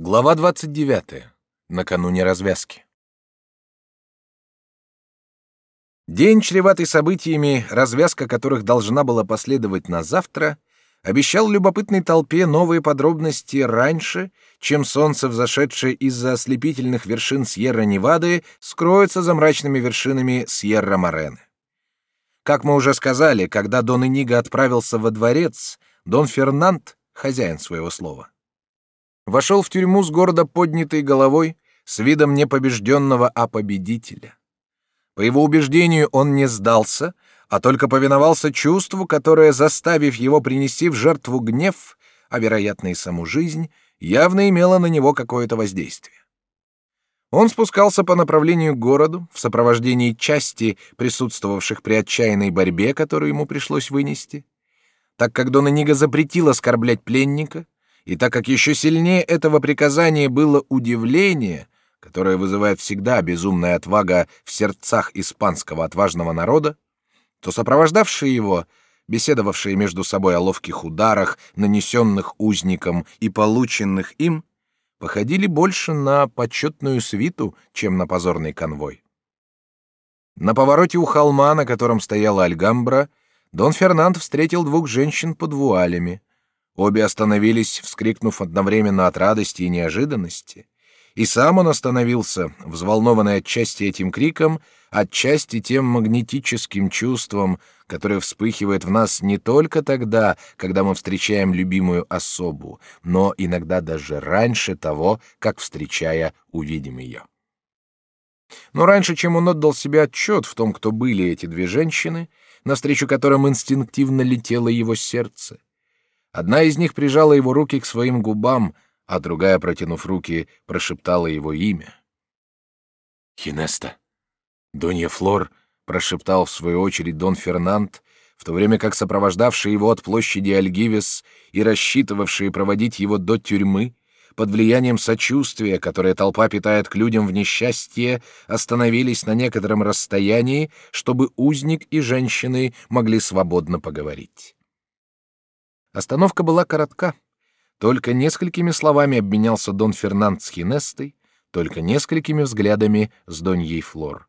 Глава 29. Накануне развязки. День, чреватый событиями, развязка которых должна была последовать на завтра, обещал любопытной толпе новые подробности раньше, чем солнце, взошедшее из-за ослепительных вершин Сьерра-Невады, скроется за мрачными вершинами Сьерра-Морены. Как мы уже сказали, когда Дон Иниго отправился во дворец, Дон Фернанд, хозяин своего слова, вошел в тюрьму с гордо поднятой головой, с видом не побежденного, а победителя. По его убеждению, он не сдался, а только повиновался чувству, которое, заставив его принести в жертву гнев, а, вероятно, и саму жизнь, явно имело на него какое-то воздействие. Он спускался по направлению к городу в сопровождении части, присутствовавших при отчаянной борьбе, которую ему пришлось вынести. Так как Дона Нига запретил оскорблять пленника, и так как еще сильнее этого приказания было удивление, которое вызывает всегда безумная отвага в сердцах испанского отважного народа, то сопровождавшие его, беседовавшие между собой о ловких ударах, нанесенных узникам и полученных им, походили больше на почетную свиту, чем на позорный конвой. На повороте у холма, на котором стояла Альгамбра, Дон Фернанд встретил двух женщин под вуалями. Обе остановились, вскрикнув одновременно от радости и неожиданности. И сам он остановился, взволнованный отчасти этим криком, отчасти тем магнетическим чувством, которое вспыхивает в нас не только тогда, когда мы встречаем любимую особу, но иногда даже раньше того, как, встречая, увидим ее. Но раньше, чем он отдал себе отчет в том, кто были эти две женщины, навстречу которым инстинктивно летело его сердце, Одна из них прижала его руки к своим губам, а другая, протянув руки, прошептала его имя. «Хинеста!» «Донья Флор!» — прошептал в свою очередь Дон Фернанд, в то время как сопровождавшие его от площади Альгивес и рассчитывавшие проводить его до тюрьмы, под влиянием сочувствия, которое толпа питает к людям в несчастье, остановились на некотором расстоянии, чтобы узник и женщины могли свободно поговорить. Остановка была коротка. Только несколькими словами обменялся Дон Фернанд с Хинестой, только несколькими взглядами с Доньей Флор.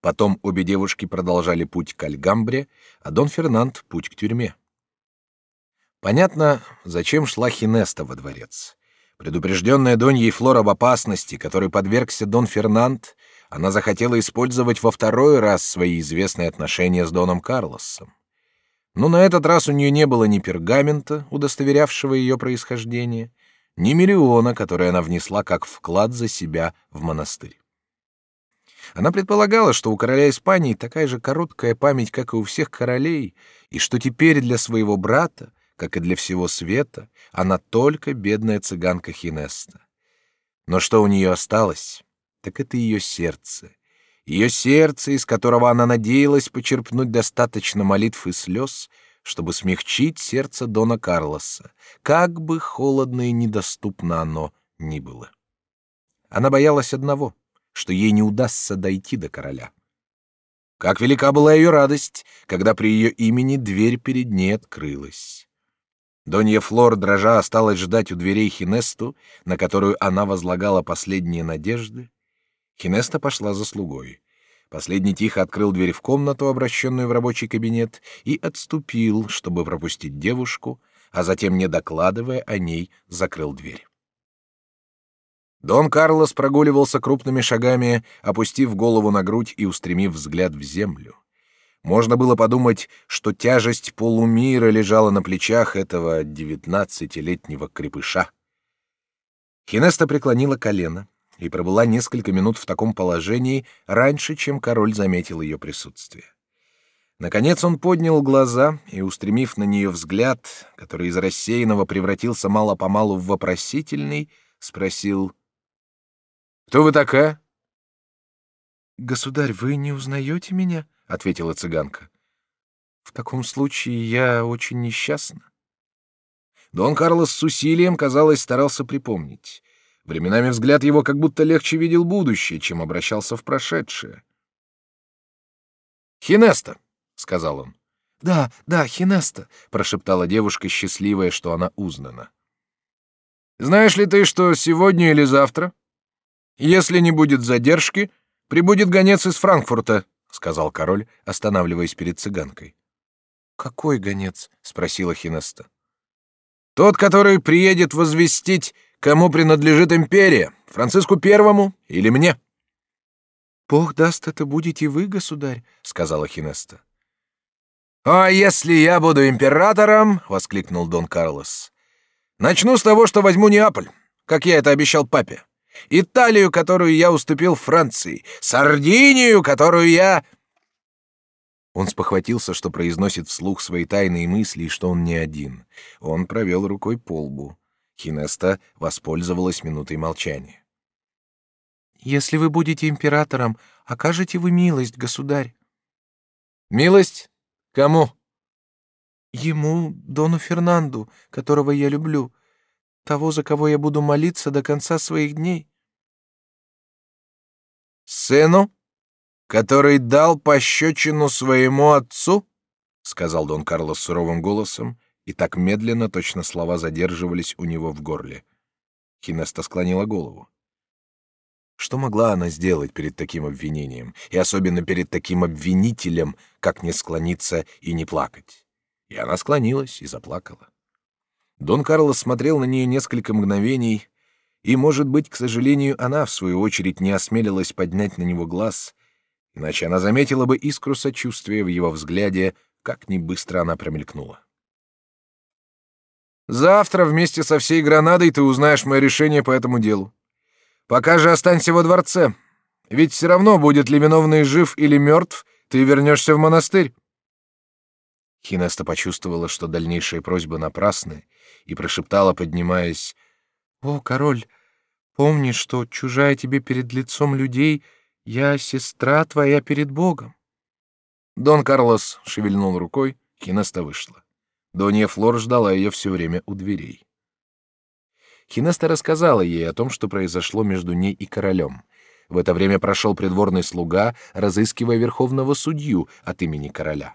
Потом обе девушки продолжали путь к Альгамбре, а Дон Фернанд — путь к тюрьме. Понятно, зачем шла Хинеста во дворец. Предупрежденная Доньей Флор об опасности, которой подвергся Дон Фернанд, она захотела использовать во второй раз свои известные отношения с Доном Карлосом. Но на этот раз у нее не было ни пергамента, удостоверявшего ее происхождение, ни миллиона, который она внесла как вклад за себя в монастырь. Она предполагала, что у короля Испании такая же короткая память, как и у всех королей, и что теперь для своего брата, как и для всего света, она только бедная цыганка Хинеста. Но что у нее осталось, так это ее сердце, ее сердце, из которого она надеялась почерпнуть достаточно молитв и слез, чтобы смягчить сердце Дона Карлоса, как бы холодно и недоступно оно ни было. Она боялась одного, что ей не удастся дойти до короля. Как велика была ее радость, когда при ее имени дверь перед ней открылась. Донья Флор, дрожа, осталась ждать у дверей Хинесту, на которую она возлагала последние надежды, Хинеста пошла за слугой. Последний тихо открыл дверь в комнату, обращенную в рабочий кабинет, и отступил, чтобы пропустить девушку, а затем, не докладывая о ней, закрыл дверь. Дон Карлос прогуливался крупными шагами, опустив голову на грудь и устремив взгляд в землю. Можно было подумать, что тяжесть полумира лежала на плечах этого девятнадцатилетнего крепыша. Хинеста преклонила колено, и пробыла несколько минут в таком положении раньше, чем король заметил ее присутствие. Наконец он поднял глаза и, устремив на нее взгляд, который из рассеянного превратился мало-помалу в вопросительный, спросил «Кто вы такая?» «Государь, вы не узнаете меня?» — ответила цыганка. «В таком случае я очень несчастна». Дон Карлос с усилием, казалось, старался припомнить. Временами взгляд его как будто легче видел будущее, чем обращался в прошедшее. «Хинеста», — сказал он. «Да, да, Хинеста», — прошептала девушка, счастливая, что она узнана. Знаешь ли ты, что сегодня или завтра, если не будет задержки, прибудет гонец из Франкфурта, сказал король, останавливаясь перед цыганкой. Какой гонец? спросила Хинеста. Тот, который приедет возвестить, кому принадлежит империя, Франциску Первому или мне. Бог даст, это будете вы, государь, сказала Хинеста. А если я буду императором, воскликнул Дон Карлос. Начну с того, что возьму Неаполь, как я это обещал папе. Италию, которую я уступил Франции, Сардинию, которую я Он спохватился, что произносит вслух свои тайные мысли и что он не один. Он провел рукой по лбу. Хинеста воспользовалась минутой молчания. Если вы будете императором, окажете вы милость, государь. Милость? Кому? Ему, Дону Фернанду, которого я люблю, того, за кого я буду молиться до конца своих дней. Сыну, который дал пощечину своему отцу, сказал Дон Карлос суровым голосом, и так медленно точно слова задерживались у него в горле. Хинеста склонила голову. Что могла она сделать перед таким обвинением, и особенно перед таким обвинителем, как не склониться и не плакать? И она склонилась и заплакала. Дон Карлос смотрел на нее несколько мгновений, и, может быть, к сожалению, она, в свою очередь, не осмелилась поднять на него глаз, иначе она заметила бы искру сочувствия в его взгляде, как ни быстро она промелькнула. «Завтра вместе со всей Гранадой ты узнаешь мое решение по этому делу. Пока же останься во дворце, ведь все равно, будет ли виновный жив или мертв, ты вернешься в монастырь». Хинеста почувствовала, что дальнейшие просьбы напрасны, и прошептала, поднимаясь, «О, король, помни, что чужая тебе перед лицом людей, я сестра твоя перед Богом». Дон Карлос шевельнул рукой, Хинеста вышла. Донья Флор ждала ее все время у дверей. Хинеста рассказала ей о том, что произошло между ней и королем. В это время прошел придворный слуга, разыскивая верховного судью от имени короля.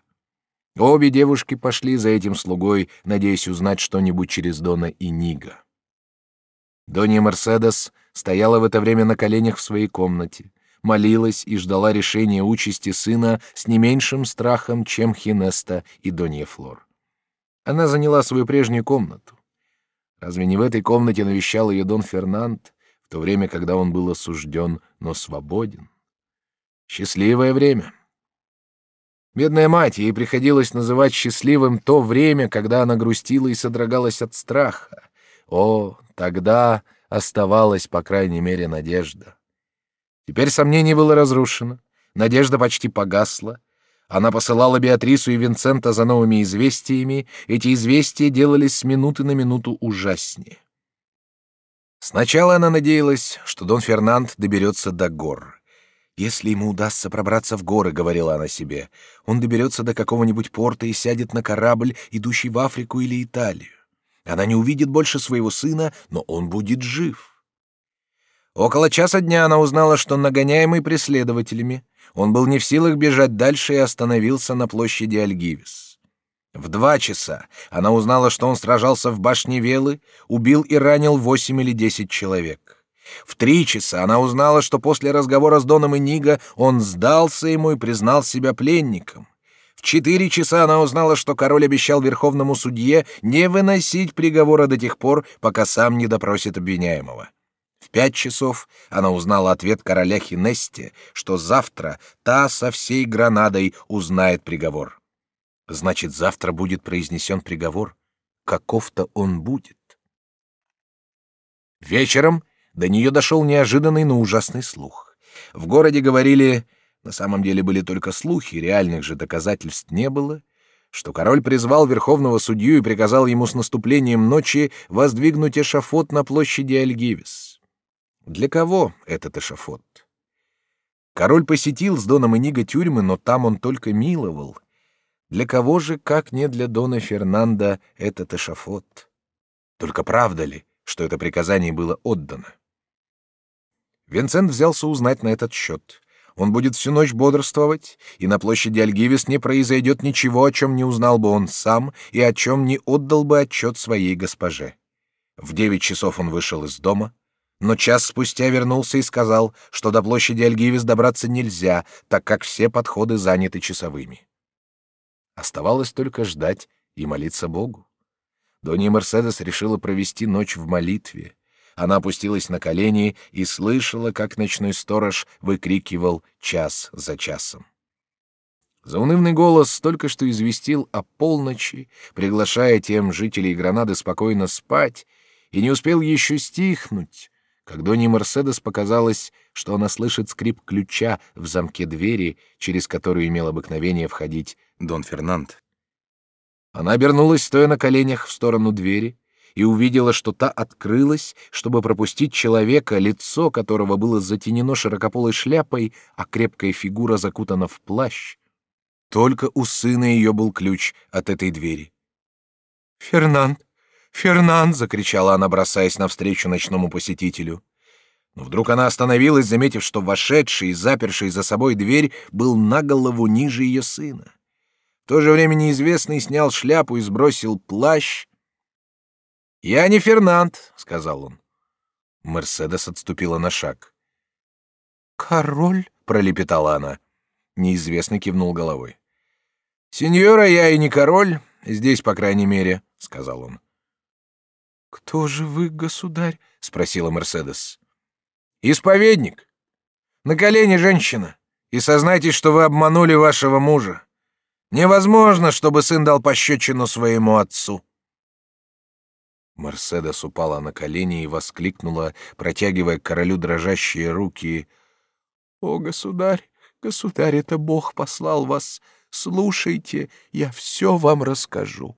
Обе девушки пошли за этим слугой, надеясь узнать что-нибудь через Дона и Нига. Донья Мерседес стояла в это время на коленях в своей комнате, молилась и ждала решения участи сына с не меньшим страхом, чем Хинеста и Донья Флор. Она заняла свою прежнюю комнату. Разве не в этой комнате навещал ее Дон Фернанд, в то время, когда он был осужден, но свободен? Счастливое время. Бедная мать, ей приходилось называть счастливым то время, когда она грустила и содрогалась от страха. О, тогда оставалась, по крайней мере, надежда. Теперь сомнение было разрушено, надежда почти погасла. Она посылала Беатрису и Винцента за новыми известиями, эти известия делались с минуты на минуту ужаснее. Сначала она надеялась, что Дон Фернанд доберется до гор — если ему удастся пробраться в горы, говорила она себе, он доберется до какого-нибудь порта и сядет на корабль, идущий в Африку или Италию. Она не увидит больше своего сына, но он будет жив. Около часа дня она узнала, что нагоняемый преследователями, он был не в силах бежать дальше и остановился на площади Альгивис. В два часа она узнала, что он сражался в башне Велы, убил и ранил восемь или десять человек. В три часа она узнала, что после разговора с Доном и Ниго он сдался ему и признал себя пленником. В четыре часа она узнала, что король обещал верховному судье не выносить приговора до тех пор, пока сам не допросит обвиняемого. В пять часов она узнала ответ короля Хинесте, что завтра та со всей Гранадой узнает приговор. Значит, завтра будет произнесен приговор. Каков-то он будет. Вечером до нее дошел неожиданный, но ужасный слух. В городе говорили, на самом деле были только слухи, реальных же доказательств не было, что король призвал верховного судью и приказал ему с наступлением ночи воздвигнуть эшафот на площади Альгивис. Для кого этот эшафот? Король посетил с Доном Иниго тюрьмы, но там он только миловал. Для кого же, как не для Дона Фернанда, этот эшафот? Только правда ли, что это приказание было отдано? Винсент взялся узнать на этот счет. Он будет всю ночь бодрствовать, и на площади Альгивис не произойдет ничего, о чем не узнал бы он сам и о чем не отдал бы отчет своей госпоже. В девять часов он вышел из дома, но час спустя вернулся и сказал, что до площади Альгивис добраться нельзя, так как все подходы заняты часовыми. Оставалось только ждать и молиться Богу. Донья Мерседес решила провести ночь в молитве. Она опустилась на колени и слышала, как ночной сторож выкрикивал час за часом. Заунывный голос только что известил о полночи, приглашая тем жителей Гранады спокойно спать, и не успел еще стихнуть, как Донни Мерседес показалось, что она слышит скрип ключа в замке двери, через которую имел обыкновение входить Дон Фернанд. Она обернулась, стоя на коленях в сторону двери, и увидела, что та открылась, чтобы пропустить человека, лицо которого было затенено широкополой шляпой, а крепкая фигура закутана в плащ. Только у сына ее был ключ от этой двери. «Фернанд! Фернанд!» — закричала она, бросаясь навстречу ночному посетителю. Но вдруг она остановилась, заметив, что вошедший и заперший за собой дверь был на голову ниже ее сына. В то же время неизвестный снял шляпу и сбросил плащ. «Я не Фернанд», — сказал он. Мерседес отступила на шаг. «Король?» — пролепетала она. Неизвестный кивнул головой. «Сеньора, я и не король, здесь, по крайней мере», — сказал он. «Кто же вы, государь?» — спросила Мерседес. «Исповедник. На колени, женщина, и сознайтесь, что вы обманули вашего мужа. Невозможно, чтобы сын дал пощечину своему отцу». Мерседес упала на колени и воскликнула, протягивая к королю дрожащие руки. «О, государь, государь, это Бог послал вас!» Слушайте, я все вам расскажу.